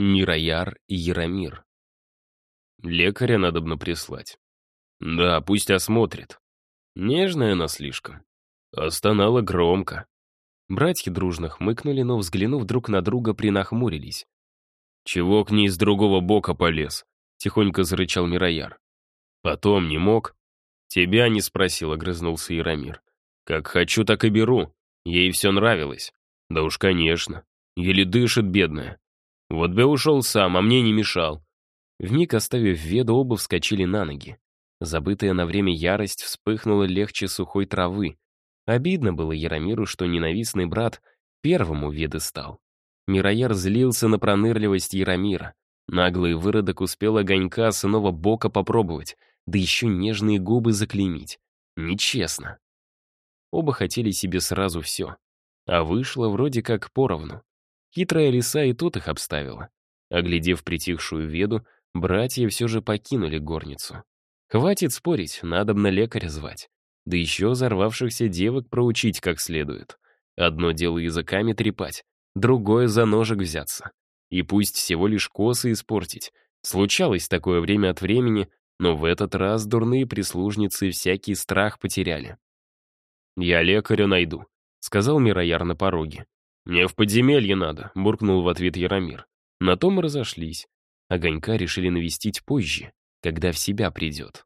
Мирояр и Яромир. Лекаря надобно прислать. Да, пусть осмотрит. Нежная она слишком. Остонала громко. Братья дружно хмыкнули, но, взглянув друг на друга, принахмурились. «Чего к ней с другого бока полез?» — тихонько зарычал Мирояр. «Потом не мог?» «Тебя не спросил», — огрызнулся Яромир. «Как хочу, так и беру. Ей все нравилось». «Да уж, конечно. Еле дышит, бедная. Вот бы ушел сам, а мне не мешал». Вмиг оставив веду, оба вскочили на ноги. Забытая на время ярость вспыхнула легче сухой травы. Обидно было Яромиру, что ненавистный брат первому веды стал. Мирояр злился на пронырливость Яромира. Наглый выродок успел огонька с иного бока попробовать, да еще нежные губы заклеймить. Нечестно. Оба хотели себе сразу все. А вышло вроде как поровну. Хитрая лиса и тут их обставила. Оглядев притихшую веду, братья все же покинули горницу. Хватит спорить, надо на лекаря звать. Да еще взорвавшихся девок проучить как следует. Одно дело языками трепать, другое за ножик взяться. И пусть всего лишь косы испортить. Случалось такое время от времени, но в этот раз дурные прислужницы всякий страх потеряли. «Я лекаря найду», — сказал Мирояр на пороге. «Мне в подземелье надо», — буркнул в ответ Яромир. На том и разошлись. Огонька решили навестить позже, когда в себя придет.